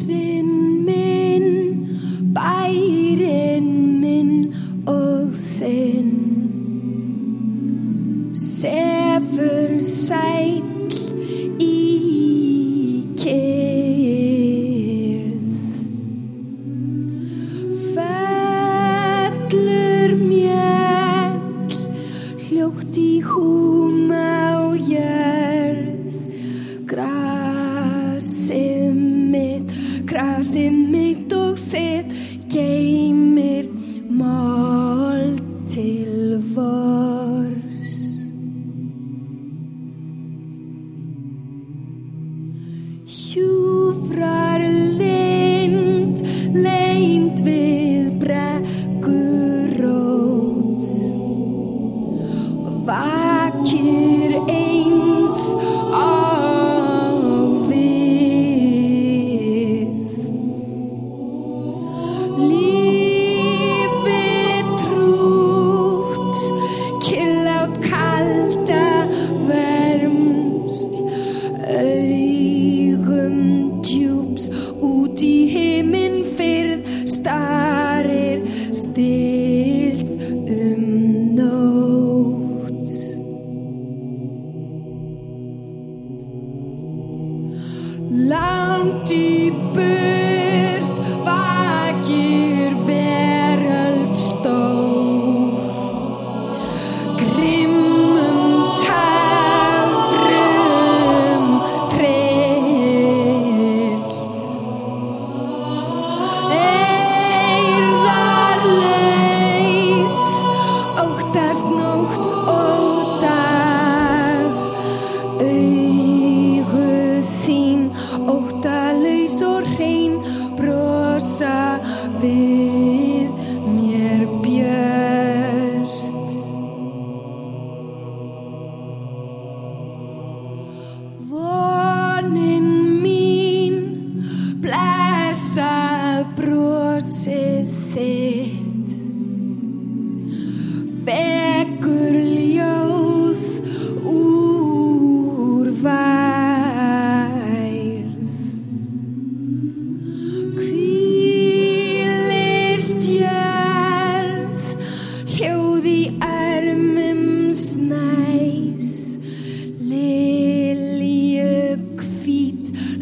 bærin minn, bærin minn og þinn. Sefur sæl í kyrð. Fellur mjöll, hljótt í húma og jörð, grasið mitt grasið mitt og þitt geymir mál til vors. Hjúfrar lind, leint við brekkurót Vakir Augum djúps út í heiminn fyrð starir stilt um nótt. Langt í við mér björt. Vonin mín blessað brosið þitt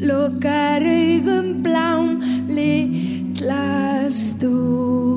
lokar augum blám litla stú